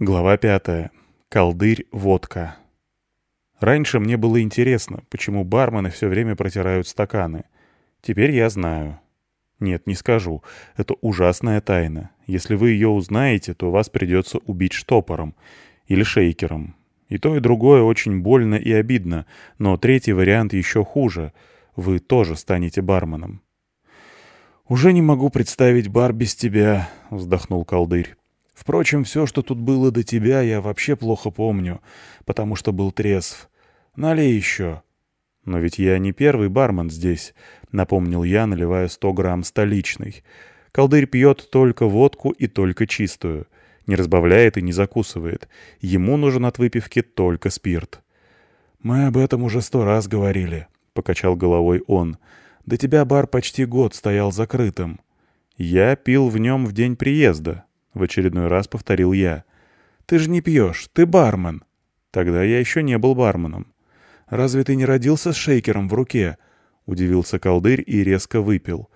Глава пятая. Колдырь, водка. Раньше мне было интересно, почему бармены все время протирают стаканы. Теперь я знаю. Нет, не скажу. Это ужасная тайна. Если вы ее узнаете, то вас придется убить штопором или шейкером. И то, и другое очень больно и обидно, но третий вариант еще хуже. Вы тоже станете барменом. «Уже не могу представить бар без тебя», — вздохнул колдырь. Впрочем, все, что тут было до тебя, я вообще плохо помню, потому что был трезв. Налей еще. Но ведь я не первый бармен здесь, напомнил я, наливая сто грамм столичный. Колдырь пьет только водку и только чистую. Не разбавляет и не закусывает. Ему нужен от выпивки только спирт. «Мы об этом уже сто раз говорили», — покачал головой он. «До тебя бар почти год стоял закрытым». «Я пил в нем в день приезда», — в очередной раз повторил я. «Ты же не пьешь, ты бармен». Тогда я еще не был барменом. «Разве ты не родился с шейкером в руке?» — удивился колдырь и резко выпил.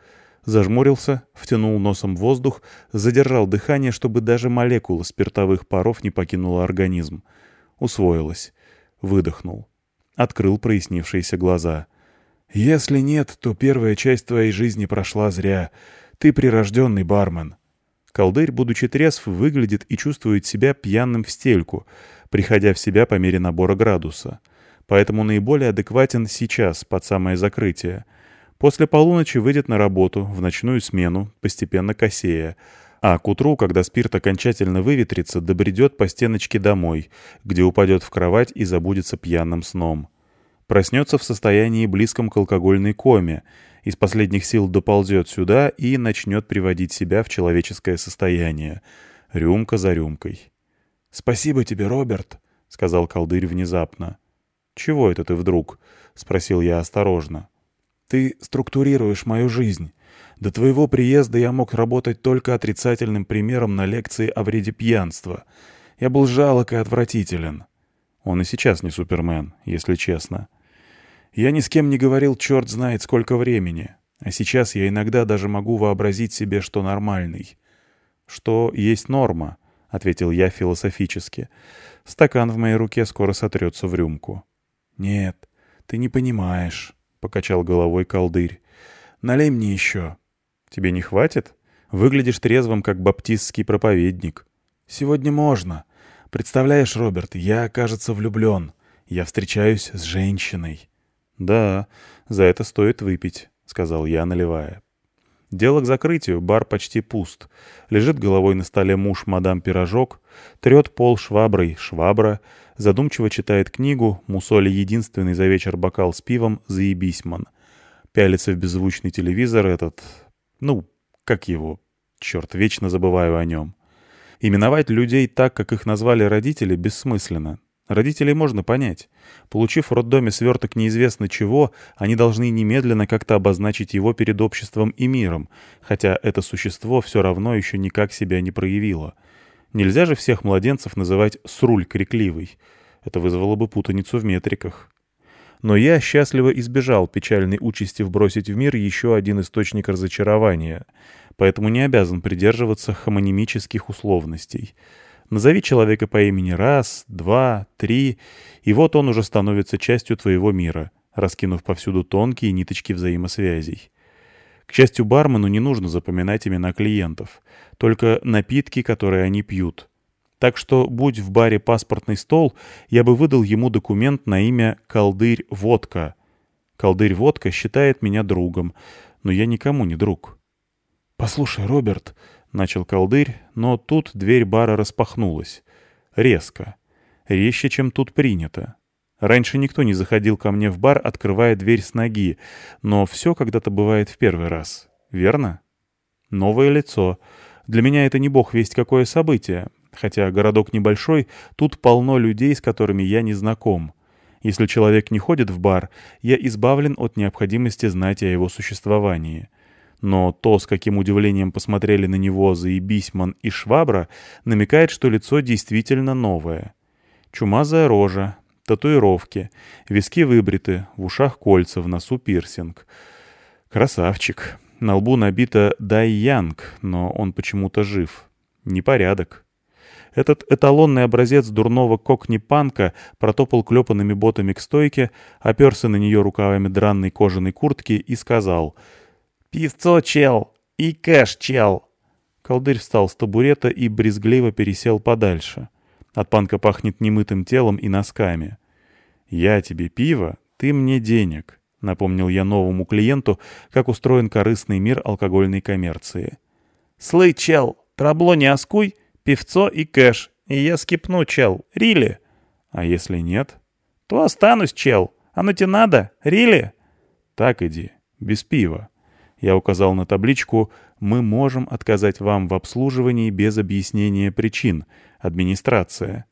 Зажмурился, втянул носом воздух, задержал дыхание, чтобы даже молекула спиртовых паров не покинула организм. Усвоилась. Выдохнул. Открыл прояснившиеся глаза. «Если нет, то первая часть твоей жизни прошла зря. Ты прирожденный бармен. Колдырь, будучи трезв, выглядит и чувствует себя пьяным в стельку, приходя в себя по мере набора градуса. Поэтому наиболее адекватен сейчас, под самое закрытие. После полуночи выйдет на работу, в ночную смену, постепенно косея. А к утру, когда спирт окончательно выветрится, добредет по стеночке домой, где упадет в кровать и забудется пьяным сном. Проснется в состоянии близком к алкогольной коме — из последних сил доползет сюда и начнет приводить себя в человеческое состояние, рюмка за рюмкой. «Спасибо тебе, Роберт», — сказал колдырь внезапно. «Чего это ты вдруг?» — спросил я осторожно. «Ты структурируешь мою жизнь. До твоего приезда я мог работать только отрицательным примером на лекции о вреде пьянства. Я был жалок и отвратителен». Он и сейчас не Супермен, если честно. Я ни с кем не говорил черт знает сколько времени, а сейчас я иногда даже могу вообразить себе, что нормальный. «Что есть норма», — ответил я философически. «Стакан в моей руке скоро сотрется в рюмку». «Нет, ты не понимаешь», — покачал головой колдырь. «Налей мне еще». «Тебе не хватит? Выглядишь трезвым, как баптистский проповедник». «Сегодня можно. Представляешь, Роберт, я, кажется, влюблен. Я встречаюсь с женщиной». «Да, за это стоит выпить», — сказал я, наливая. Дело к закрытию, бар почти пуст. Лежит головой на столе муж мадам Пирожок, трет пол шваброй швабра, задумчиво читает книгу, мусоли единственный за вечер бокал с пивом «Заебисьман». Пялится в беззвучный телевизор этот... Ну, как его? Черт, вечно забываю о нем. Именовать людей так, как их назвали родители, бессмысленно. Родителей можно понять. Получив в роддоме сверток неизвестно чего, они должны немедленно как-то обозначить его перед обществом и миром, хотя это существо все равно еще никак себя не проявило. Нельзя же всех младенцев называть «сруль крикливый». Это вызвало бы путаницу в метриках. Но я счастливо избежал печальной участи вбросить в мир еще один источник разочарования, поэтому не обязан придерживаться хомонимических условностей — Назови человека по имени раз, два, три, и вот он уже становится частью твоего мира, раскинув повсюду тонкие ниточки взаимосвязей. К счастью, бармену не нужно запоминать имена клиентов, только напитки, которые они пьют. Так что, будь в баре паспортный стол, я бы выдал ему документ на имя «Колдырь Водка». «Колдырь Водка» считает меня другом, но я никому не друг. «Послушай, Роберт», — начал колдырь, но тут дверь бара распахнулась. Резко. Резче, чем тут принято. Раньше никто не заходил ко мне в бар, открывая дверь с ноги, но все когда-то бывает в первый раз. Верно? Новое лицо. Для меня это не бог весть какое событие. Хотя городок небольшой, тут полно людей, с которыми я не знаком. Если человек не ходит в бар, я избавлен от необходимости знать о его существовании. Но то, с каким удивлением посмотрели на него Заебисьман и Швабра, намекает, что лицо действительно новое. Чумазая рожа, татуировки, виски выбриты, в ушах кольца, в носу пирсинг. Красавчик. На лбу набито «Дай Янг», но он почему-то жив. Непорядок. Этот эталонный образец дурного кокни-панка протопал клепанными ботами к стойке, оперся на нее рукавами дранной кожаной куртки и сказал «Певцо, чел! И кэш, чел!» Колдырь встал с табурета и брезгливо пересел подальше. От панка пахнет немытым телом и носками. «Я тебе пиво, ты мне денег», — напомнил я новому клиенту, как устроен корыстный мир алкогольной коммерции. «Слый, чел, трабло не оскуй, певцо и кэш, и я скипну, чел, рили». «А если нет?» «То останусь, чел. Оно тебе надо, рили?» «Так иди, без пива». Я указал на табличку «Мы можем отказать вам в обслуживании без объяснения причин. Администрация».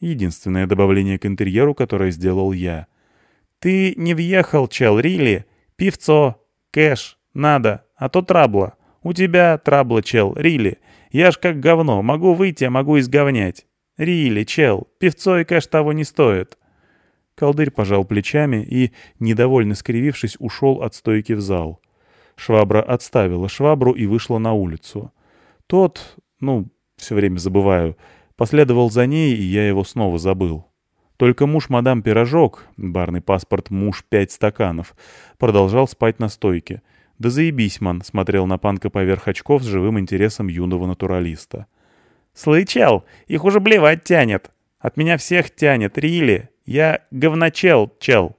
Единственное добавление к интерьеру, которое сделал я. «Ты не въехал, чел, Рили. Певцо. Кэш. Надо. А то трабла. У тебя трабла, чел, Рили. Я ж как говно. Могу выйти, а могу изговнять. Рили, чел. Певцо и кэш того не стоит». Колдырь пожал плечами и, недовольно скривившись, ушел от стойки в зал. Швабра отставила швабру и вышла на улицу. Тот, ну, все время забываю, последовал за ней, и я его снова забыл. Только муж мадам Пирожок, барный паспорт муж пять стаканов, продолжал спать на стойке. Да заебись, ман, смотрел на панка поверх очков с живым интересом юного натуралиста. «Слычал, их уже блевать тянет. От меня всех тянет, Рили. Я говночел, чел».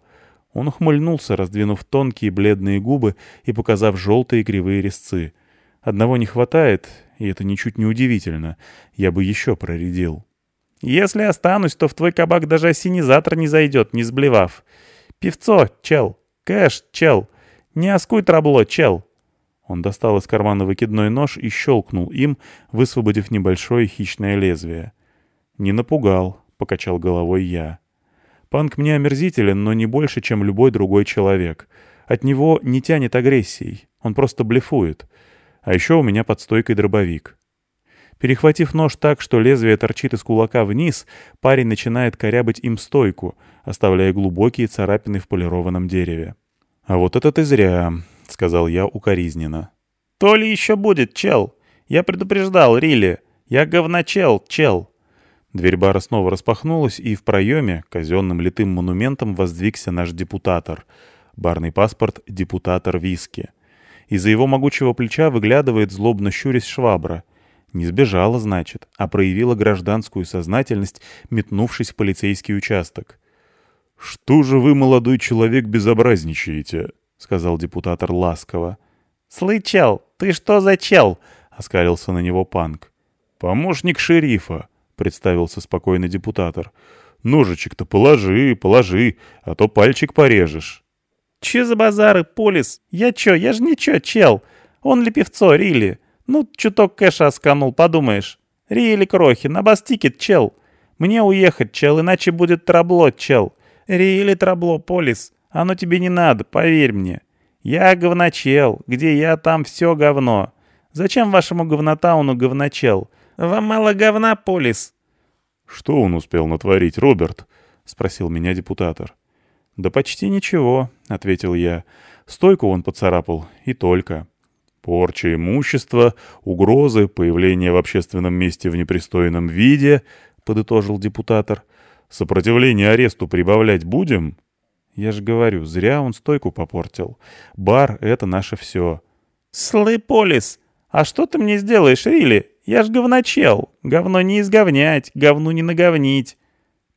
Он ухмыльнулся, раздвинув тонкие бледные губы и показав желтые кривые резцы. Одного не хватает, и это ничуть не удивительно. Я бы еще проредил. «Если останусь, то в твой кабак даже осенизатор не зайдет, не сблевав. Певцо, чел. Кэш, чел. Не оскуй трабло, чел». Он достал из кармана выкидной нож и щелкнул им, высвободив небольшое хищное лезвие. «Не напугал», — покачал головой я. Панк мне омерзителен, но не больше, чем любой другой человек. От него не тянет агрессией, он просто блефует. А еще у меня под стойкой дробовик. Перехватив нож так, что лезвие торчит из кулака вниз, парень начинает корябать им стойку, оставляя глубокие царапины в полированном дереве. «А вот это ты зря», — сказал я укоризненно. «То ли еще будет, чел! Я предупреждал, Рилли! Я говночел, чел!» Дверь бара снова распахнулась, и в проеме, казенным литым монументом, воздвигся наш депутатор. Барный паспорт — депутатор виски. Из-за его могучего плеча выглядывает злобно щурясь швабра. Не сбежала, значит, а проявила гражданскую сознательность, метнувшись в полицейский участок. «Что же вы, молодой человек, безобразничаете?» — сказал депутатор ласково. «Слычал, ты что за чел?» — оскалился на него панк. «Помощник шерифа», — представился спокойно депутатор. «Ножичек-то положи, положи, а то пальчик порежешь». «Че за базары, Полис? Я чё, я ж ничего, чел. Он ли певцо, Рили? Ну, чуток кэша осканул, подумаешь. Рили крохи, на бастикет, чел. Мне уехать, чел, иначе будет трабло, чел. Рили трабло, Полис. Оно тебе не надо, поверь мне. Я говночел, где я, там все говно. Зачем вашему говнотауну говночел? Вам мало говна, Полис?» «Что он успел натворить, Роберт?» — спросил меня депутатор. «Да почти ничего», — ответил я. «Стойку он поцарапал, и только». «Порча имущества, угрозы, появление в общественном месте в непристойном виде», — подытожил депутатор. «Сопротивление аресту прибавлять будем?» «Я же говорю, зря он стойку попортил. Бар — это наше все». «Слы, Полис, а что ты мне сделаешь, Рили?» Я ж говночел. Говно не изговнять, говну не наговнить.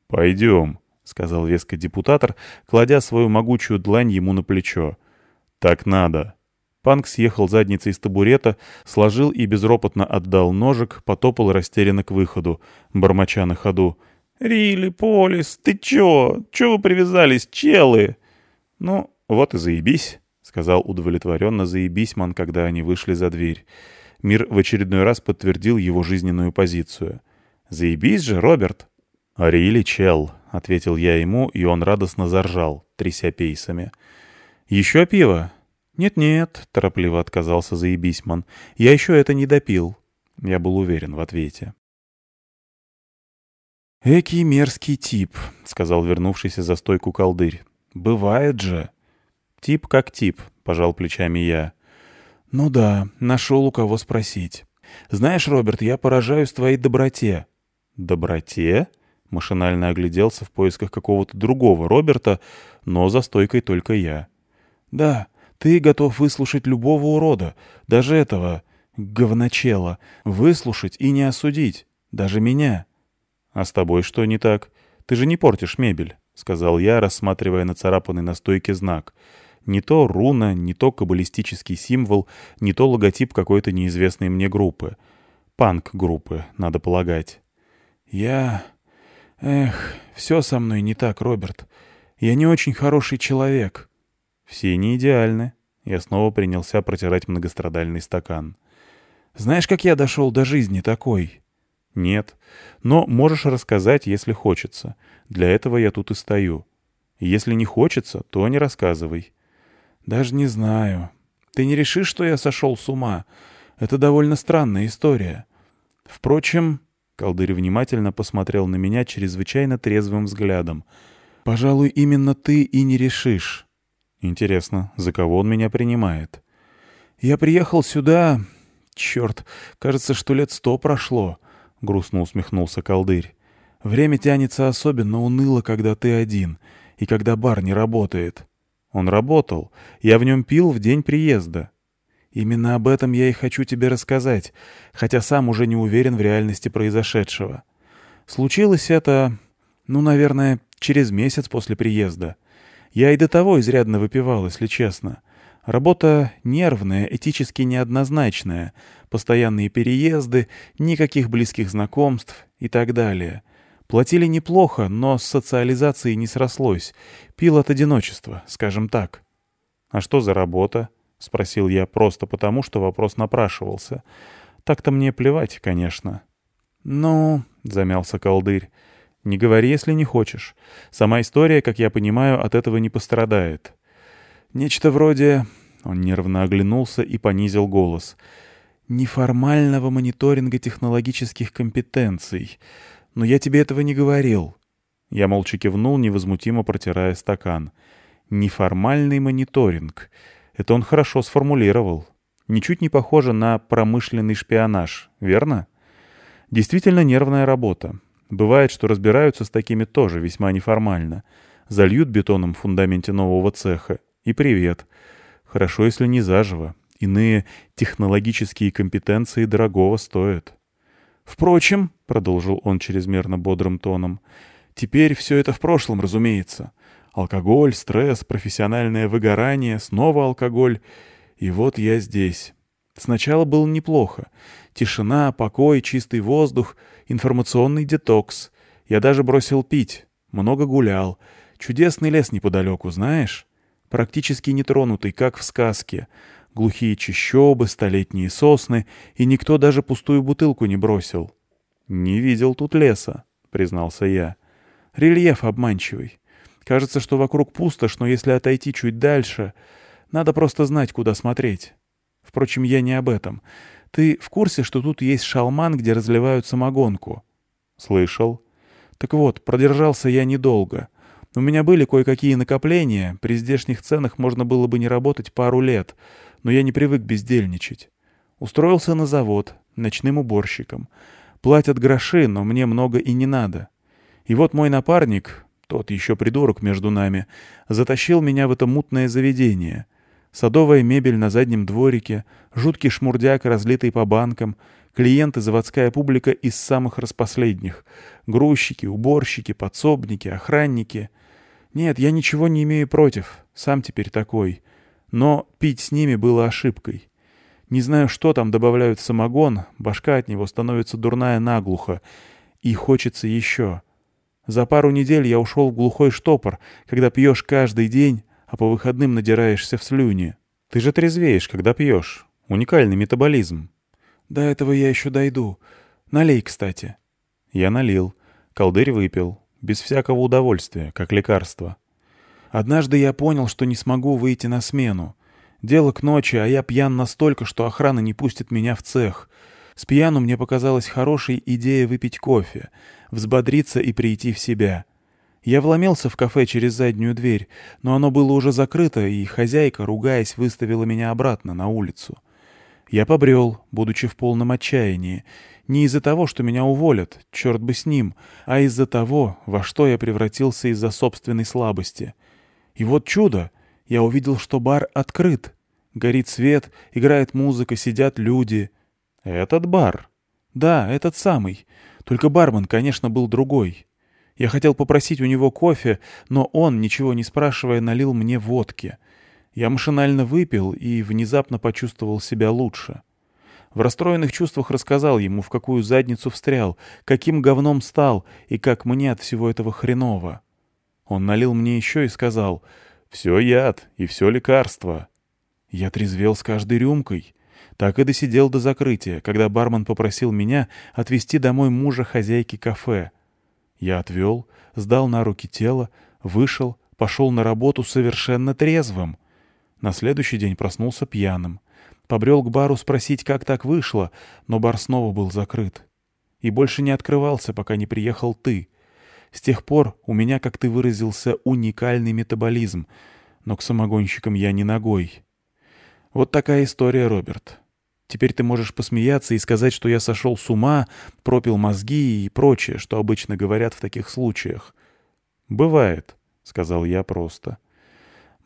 «Пойдем», — сказал веско депутатор, кладя свою могучую длань ему на плечо. «Так надо». Панк съехал задницей с табурета, сложил и безропотно отдал ножик, потопал растерянно к выходу, бормоча на ходу. «Рили, Полис, ты чё? Чё вы привязались, челы?» «Ну, вот и заебись», — сказал удовлетворенно заебись ман, когда они вышли за дверь. Мир в очередной раз подтвердил его жизненную позицию. «Заебись же, Роберт!» «Арили чел», — ответил я ему, и он радостно заржал, тряся пейсами. «Еще пиво?» «Нет-нет», — торопливо отказался заебисьман. «Я еще это не допил». Я был уверен в ответе. «Экий мерзкий тип», — сказал вернувшийся за стойку колдырь. «Бывает же». «Тип как тип», — пожал плечами я. «Ну да, нашел у кого спросить. Знаешь, Роберт, я поражаюсь твоей доброте». Доброте? Машинально огляделся в поисках какого-то другого Роберта, но за стойкой только я. «Да, ты готов выслушать любого урода, даже этого говночела, выслушать и не осудить, даже меня». «А с тобой что не так? Ты же не портишь мебель», — сказал я, рассматривая нацарапанный на стойке знак. Не то руна, не то каббалистический символ, не то логотип какой-то неизвестной мне группы. Панк-группы, надо полагать. «Я... Эх, все со мной не так, Роберт. Я не очень хороший человек». «Все не идеальны». Я снова принялся протирать многострадальный стакан. «Знаешь, как я дошел до жизни такой?» «Нет. Но можешь рассказать, если хочется. Для этого я тут и стою. Если не хочется, то не рассказывай». «Даже не знаю. Ты не решишь, что я сошел с ума? Это довольно странная история. Впрочем...» Колдырь внимательно посмотрел на меня чрезвычайно трезвым взглядом. «Пожалуй, именно ты и не решишь». «Интересно, за кого он меня принимает?» «Я приехал сюда... Черт, кажется, что лет сто прошло», — грустно усмехнулся колдырь. «Время тянется особенно уныло, когда ты один, и когда бар не работает». «Он работал. Я в нем пил в день приезда». Именно об этом я и хочу тебе рассказать, хотя сам уже не уверен в реальности произошедшего. Случилось это, ну, наверное, через месяц после приезда. Я и до того изрядно выпивал, если честно. Работа нервная, этически неоднозначная, постоянные переезды, никаких близких знакомств и так далее. Платили неплохо, но с социализацией не срослось. Пил от одиночества, скажем так. А что за работа? — спросил я просто потому, что вопрос напрашивался. Так-то мне плевать, конечно. «Ну...» — замялся колдырь. «Не говори, если не хочешь. Сама история, как я понимаю, от этого не пострадает». «Нечто вроде...» — он нервно оглянулся и понизил голос. «Неформального мониторинга технологических компетенций. Но я тебе этого не говорил». Я молча кивнул, невозмутимо протирая стакан. «Неформальный мониторинг». Это он хорошо сформулировал. Ничуть не похоже на промышленный шпионаж, верно? Действительно нервная работа. Бывает, что разбираются с такими тоже весьма неформально. Зальют бетоном в фундаменте нового цеха. И привет. Хорошо, если не заживо. Иные технологические компетенции дорогого стоят. «Впрочем», — продолжил он чрезмерно бодрым тоном, — «теперь все это в прошлом, разумеется. Алкоголь, стресс, профессиональное выгорание, снова алкоголь. И вот я здесь. Сначала было неплохо. Тишина, покой, чистый воздух, информационный детокс. Я даже бросил пить. Много гулял. Чудесный лес неподалеку, знаешь? Практически нетронутый, как в сказке. Глухие чащобы, столетние сосны, и никто даже пустую бутылку не бросил. «Не видел тут леса», — признался я. «Рельеф обманчивый. Кажется, что вокруг пустошь, но если отойти чуть дальше, надо просто знать, куда смотреть. Впрочем, я не об этом. Ты в курсе, что тут есть шалман, где разливают самогонку? Слышал. Так вот, продержался я недолго. У меня были кое-какие накопления, при здешних ценах можно было бы не работать пару лет, но я не привык бездельничать. Устроился на завод, ночным уборщиком. Платят гроши, но мне много и не надо. И вот мой напарник, тот еще придурок между нами, затащил меня в это мутное заведение. Садовая мебель на заднем дворике, жуткий шмурдяк, разлитый по банкам, клиенты, заводская публика из самых распоследних, грузчики, уборщики, подсобники, охранники. Нет, я ничего не имею против, сам теперь такой. Но пить с ними было ошибкой. Не знаю, что там добавляют в самогон, башка от него становится дурная наглухо, и хочется еще. За пару недель я ушел в глухой штопор, когда пьешь каждый день, а по выходным надираешься в слюни. Ты же трезвеешь, когда пьешь. Уникальный метаболизм. До этого я еще дойду. Налей, кстати. Я налил. Колдырь выпил. Без всякого удовольствия, как лекарство. Однажды я понял, что не смогу выйти на смену. Дело к ночи, а я пьян настолько, что охрана не пустит меня в цех. С пьяну мне показалась хорошей идея выпить кофе, взбодриться и прийти в себя. Я вломился в кафе через заднюю дверь, но оно было уже закрыто, и хозяйка, ругаясь, выставила меня обратно на улицу. Я побрел, будучи в полном отчаянии. Не из-за того, что меня уволят, черт бы с ним, а из-за того, во что я превратился из-за собственной слабости. И вот чудо! Я увидел, что бар открыт. Горит свет, играет музыка, сидят люди. Этот бар? Да, этот самый. Только бармен, конечно, был другой. Я хотел попросить у него кофе, но он, ничего не спрашивая, налил мне водки. Я машинально выпил и внезапно почувствовал себя лучше. В расстроенных чувствах рассказал ему, в какую задницу встрял, каким говном стал и как мне от всего этого хреново. Он налил мне еще и сказал «Все яд и все лекарство». Я трезвел с каждой рюмкой. Так и досидел до закрытия, когда бармен попросил меня отвезти домой мужа хозяйки кафе. Я отвел, сдал на руки тело, вышел, пошел на работу совершенно трезвым. На следующий день проснулся пьяным. Побрел к бару спросить, как так вышло, но бар снова был закрыт. И больше не открывался, пока не приехал ты. С тех пор у меня, как ты выразился, уникальный метаболизм, но к самогонщикам я не ногой. Вот такая история, Роберт. Теперь ты можешь посмеяться и сказать, что я сошел с ума, пропил мозги и прочее, что обычно говорят в таких случаях. «Бывает», — сказал я просто.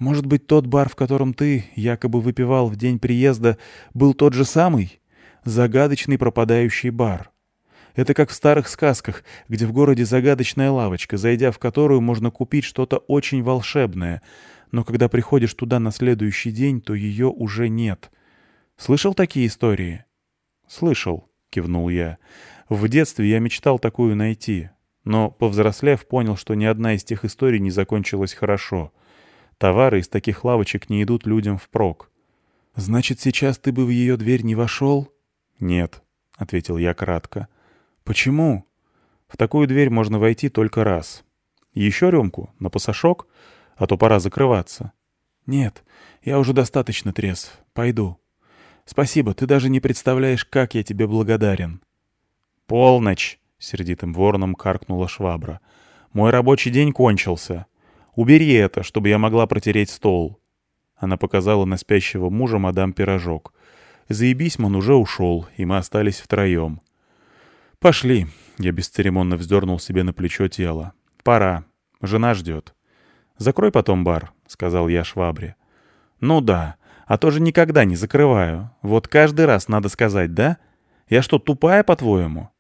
«Может быть, тот бар, в котором ты якобы выпивал в день приезда, был тот же самый? Загадочный пропадающий бар. Это как в старых сказках, где в городе загадочная лавочка, зайдя в которую можно купить что-то очень волшебное, но когда приходишь туда на следующий день, то ее уже нет». Слышал такие истории?» «Слышал», — кивнул я. «В детстве я мечтал такую найти, но, повзрослев, понял, что ни одна из тех историй не закончилась хорошо. Товары из таких лавочек не идут людям впрок». «Значит, сейчас ты бы в ее дверь не вошел?» «Нет», — ответил я кратко. «Почему?» «В такую дверь можно войти только раз. Еще рюмку, на пасашок, а то пора закрываться». «Нет, я уже достаточно трезв. Пойду». Спасибо, ты даже не представляешь, как я тебе благодарен». «Полночь!» — сердитым вороном каркнула швабра. «Мой рабочий день кончился. Убери это, чтобы я могла протереть стол». Она показала на спящего мужа мадам пирожок. Заебись, он уже ушел, и мы остались втроем. «Пошли!» — я бесцеремонно вздернул себе на плечо тело. «Пора. Жена ждет». «Закрой потом бар», — сказал я швабре. «Ну да. А то же никогда не закрываю. Вот каждый раз надо сказать, да? Я что, тупая, по-твоему?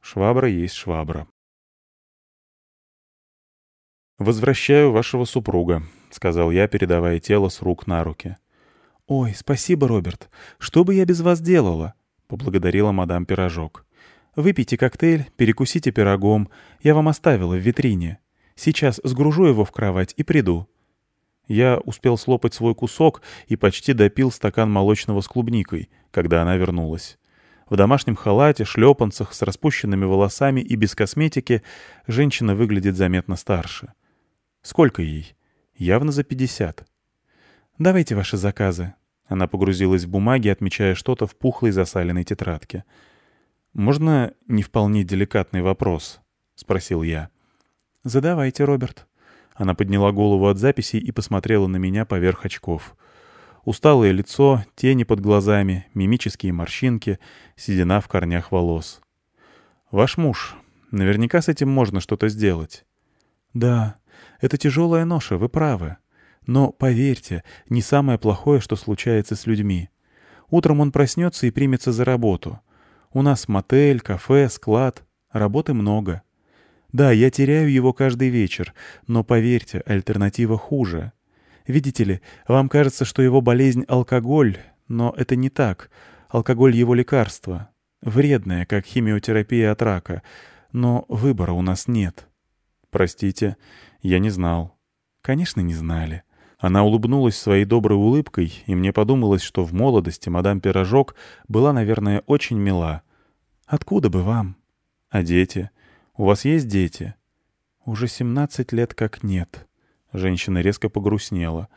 Швабра есть швабра. «Возвращаю вашего супруга», — сказал я, передавая тело с рук на руки. «Ой, спасибо, Роберт. Что бы я без вас делала?» — поблагодарила мадам Пирожок. «Выпейте коктейль, перекусите пирогом. Я вам оставила в витрине. Сейчас сгружу его в кровать и приду. Я успел слопать свой кусок и почти допил стакан молочного с клубникой, когда она вернулась. В домашнем халате, шлепанцах, с распущенными волосами и без косметики женщина выглядит заметно старше. Сколько ей? Явно за пятьдесят. «Давайте ваши заказы». Она погрузилась в бумаги, отмечая что-то в пухлой засаленной тетрадке. «Можно не вполне деликатный вопрос?» — спросил я. «Задавайте, Роберт». Она подняла голову от записей и посмотрела на меня поверх очков. Усталое лицо, тени под глазами, мимические морщинки, седина в корнях волос. «Ваш муж. Наверняка с этим можно что-то сделать». «Да, это тяжелая ноша, вы правы. Но, поверьте, не самое плохое, что случается с людьми. Утром он проснется и примется за работу. У нас мотель, кафе, склад. Работы много. Да, я теряю его каждый вечер, но поверьте, альтернатива хуже. Видите ли, вам кажется, что его болезнь — алкоголь, но это не так. Алкоголь — его лекарство. Вредное, как химиотерапия от рака. Но выбора у нас нет. Простите, я не знал. Конечно, не знали. Она улыбнулась своей доброй улыбкой, и мне подумалось, что в молодости мадам Пирожок была, наверное, очень мила. Откуда бы вам? А дети? У вас есть дети?» «Уже семнадцать лет как нет». Женщина резко погрустнела.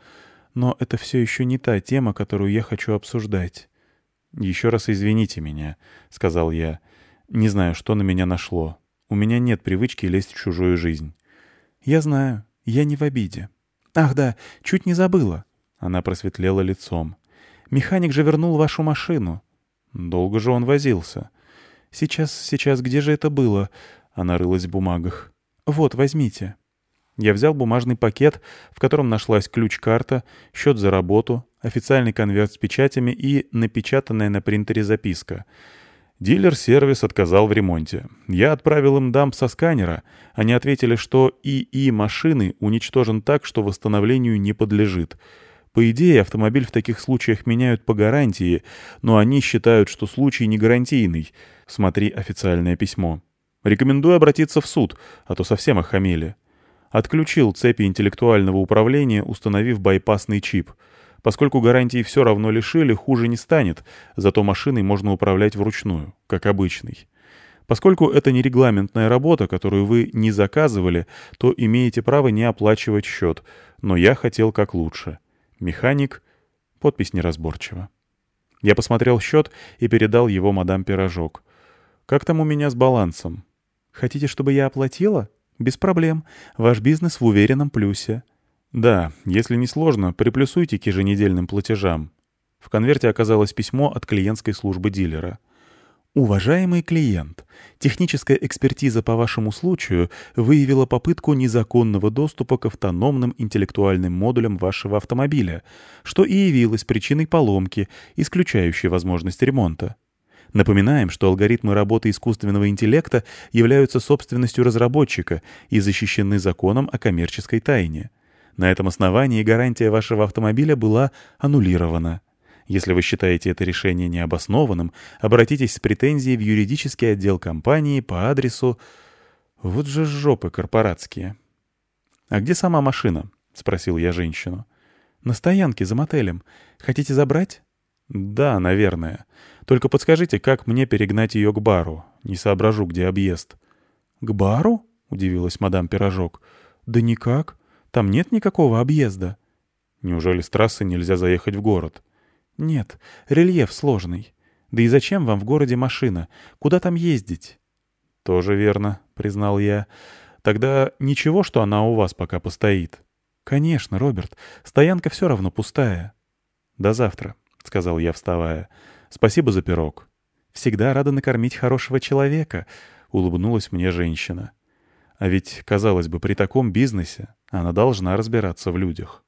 «Но это все еще не та тема, которую я хочу обсуждать». «Еще раз извините меня», — сказал я. «Не знаю, что на меня нашло. У меня нет привычки лезть в чужую жизнь». «Я знаю. Я не в обиде». «Ах да, чуть не забыла». Она просветлела лицом. «Механик же вернул вашу машину. Долго же он возился. «Сейчас, сейчас, где же это было?» Она рылась в бумагах. «Вот, возьмите». Я взял бумажный пакет, в котором нашлась ключ-карта, счет за работу, официальный конверт с печатями и напечатанная на принтере записка. Дилер-сервис отказал в ремонте. Я отправил им дамп со сканера. Они ответили, что ИИ машины уничтожен так, что восстановлению не подлежит. По идее, автомобиль в таких случаях меняют по гарантии, но они считают, что случай не гарантийный. Смотри официальное письмо. Рекомендую обратиться в суд, а то совсем охамели. Отключил цепи интеллектуального управления, установив байпасный чип. Поскольку гарантии все равно лишили, хуже не станет, зато машиной можно управлять вручную, как обычный. Поскольку это не регламентная работа, которую вы не заказывали, то имеете право не оплачивать счет, но я хотел как лучше. Механик. Подпись неразборчива. Я посмотрел счет и передал его мадам Пирожок. «Как там у меня с балансом?» «Хотите, чтобы я оплатила?» «Без проблем. Ваш бизнес в уверенном плюсе». «Да, если не сложно, приплюсуйте к еженедельным платежам». В конверте оказалось письмо от клиентской службы дилера. Уважаемый клиент, техническая экспертиза по вашему случаю выявила попытку незаконного доступа к автономным интеллектуальным модулям вашего автомобиля, что и явилось причиной поломки, исключающей возможность ремонта. Напоминаем, что алгоритмы работы искусственного интеллекта являются собственностью разработчика и защищены законом о коммерческой тайне. На этом основании гарантия вашего автомобиля была аннулирована. Если вы считаете это решение необоснованным, обратитесь с претензией в юридический отдел компании по адресу... Вот же жопы корпоратские. «А где сама машина?» — спросил я женщину. «На стоянке за мотелем. Хотите забрать?» «Да, наверное. Только подскажите, как мне перегнать ее к бару? Не соображу, где объезд». «К бару?» — удивилась мадам Пирожок. «Да никак. Там нет никакого объезда». «Неужели с трассы нельзя заехать в город?» «Нет, рельеф сложный. Да и зачем вам в городе машина? Куда там ездить?» «Тоже верно», — признал я. «Тогда ничего, что она у вас пока постоит?» «Конечно, Роберт. Стоянка все равно пустая». «До завтра», — сказал я, вставая. «Спасибо за пирог». «Всегда рада накормить хорошего человека», — улыбнулась мне женщина. А ведь, казалось бы, при таком бизнесе она должна разбираться в людях.